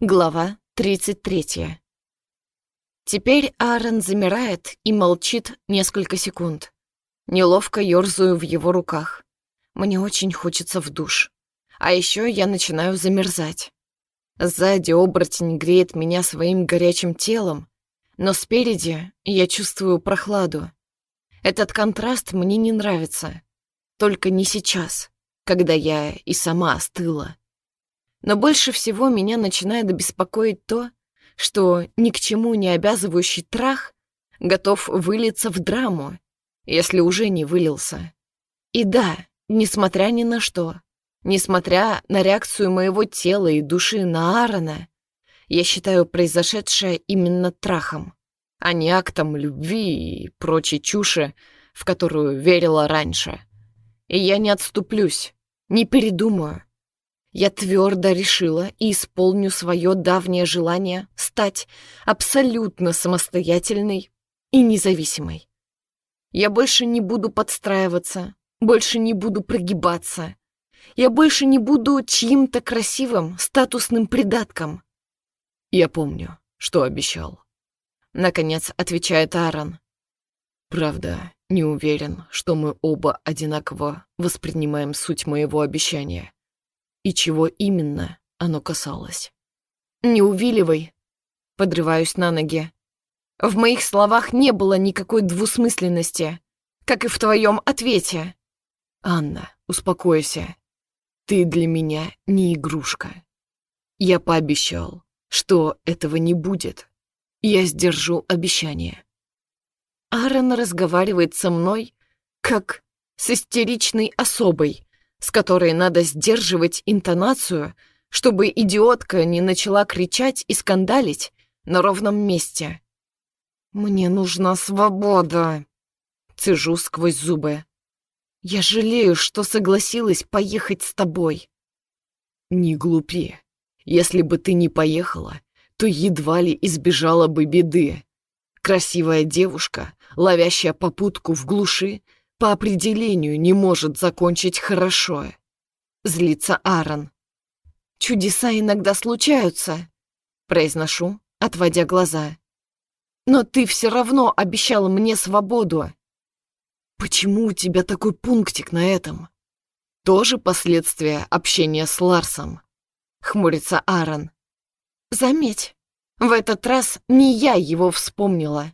Глава 33. Теперь Аарон замирает и молчит несколько секунд. Неловко ёрзаю в его руках. Мне очень хочется в душ. А еще я начинаю замерзать. Сзади оборотень греет меня своим горячим телом, но спереди я чувствую прохладу. Этот контраст мне не нравится. Только не сейчас, когда я и сама остыла. Но больше всего меня начинает беспокоить то, что ни к чему не обязывающий трах готов вылиться в драму, если уже не вылился. И да, несмотря ни на что, несмотря на реакцию моего тела и души на Аарона, я считаю произошедшее именно трахом, а не актом любви и прочей чуши, в которую верила раньше. И я не отступлюсь, не передумаю, я твердо решила и исполню свое давнее желание стать абсолютно самостоятельной и независимой. Я больше не буду подстраиваться, больше не буду прогибаться. Я больше не буду чьим-то красивым, статусным придатком. Я помню, что обещал. Наконец отвечает Аарон. Правда, не уверен, что мы оба одинаково воспринимаем суть моего обещания и чего именно оно касалось. «Не увиливай!» Подрываюсь на ноги. В моих словах не было никакой двусмысленности, как и в твоем ответе. «Анна, успокойся. Ты для меня не игрушка. Я пообещал, что этого не будет. Я сдержу обещание». Аарон разговаривает со мной, как с истеричной особой, с которой надо сдерживать интонацию, чтобы идиотка не начала кричать и скандалить на ровном месте. «Мне нужна свобода!» Цежу сквозь зубы. «Я жалею, что согласилась поехать с тобой». «Не глупи. Если бы ты не поехала, то едва ли избежала бы беды. Красивая девушка, ловящая попутку в глуши, по определению не может закончить хорошо. Злится Аарон. «Чудеса иногда случаются», — произношу, отводя глаза. «Но ты все равно обещал мне свободу». «Почему у тебя такой пунктик на этом?» «Тоже последствия общения с Ларсом», — хмурится Аарон. «Заметь, в этот раз не я его вспомнила.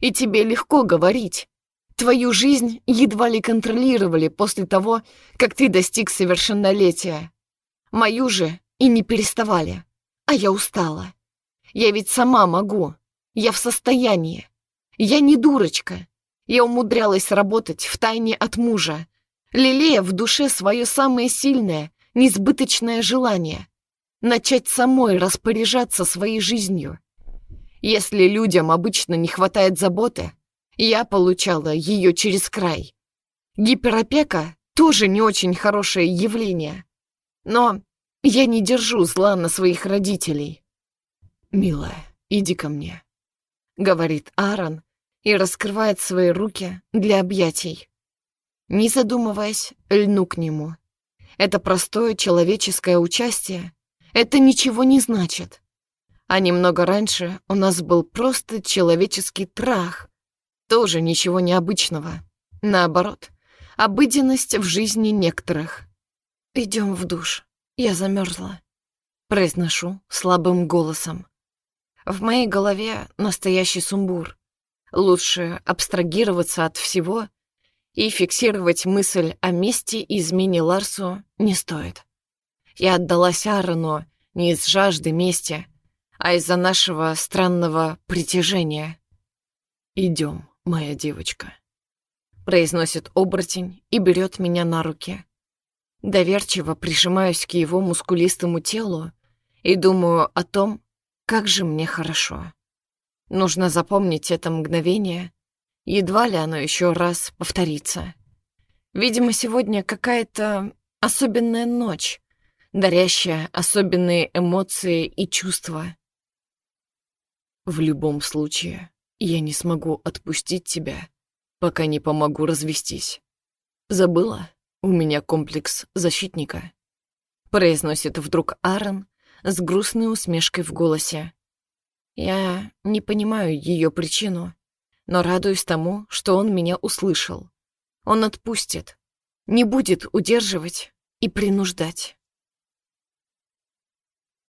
И тебе легко говорить. Твою жизнь едва ли контролировали после того, как ты достиг совершеннолетия. Мою же и не переставали. А я устала. Я ведь сама могу. Я в состоянии. Я не дурочка. Я умудрялась работать в тайне от мужа, лелея в душе свое самое сильное, несбыточное желание — начать самой распоряжаться своей жизнью. Если людям обычно не хватает заботы, я получала ее через край. Гиперопека тоже не очень хорошее явление. Но я не держу зла на своих родителей. «Милая, иди ко мне», — говорит Аарон и раскрывает свои руки для объятий. Не задумываясь, льну к нему. Это простое человеческое участие. Это ничего не значит. А немного раньше у нас был просто человеческий трах, тоже ничего необычного. Наоборот, обыденность в жизни некоторых. Идем в душ. Я замерзла. Произношу слабым голосом. В моей голове настоящий сумбур. Лучше абстрагироваться от всего и фиксировать мысль о месте и измене Ларсу не стоит. Я отдалась Аарону не из жажды мести, а из-за нашего странного притяжения. Идем моя девочка», — произносит оборотень и берет меня на руки. Доверчиво прижимаюсь к его мускулистому телу и думаю о том, как же мне хорошо. Нужно запомнить это мгновение, едва ли оно еще раз повторится. Видимо, сегодня какая-то особенная ночь, дарящая особенные эмоции и чувства. В любом случае, я не смогу отпустить тебя, пока не помогу развестись. Забыла? У меня комплекс защитника. Произносит вдруг Аарон, с грустной усмешкой в голосе. Я не понимаю ее причину, но радуюсь тому, что он меня услышал. Он отпустит, не будет удерживать и принуждать.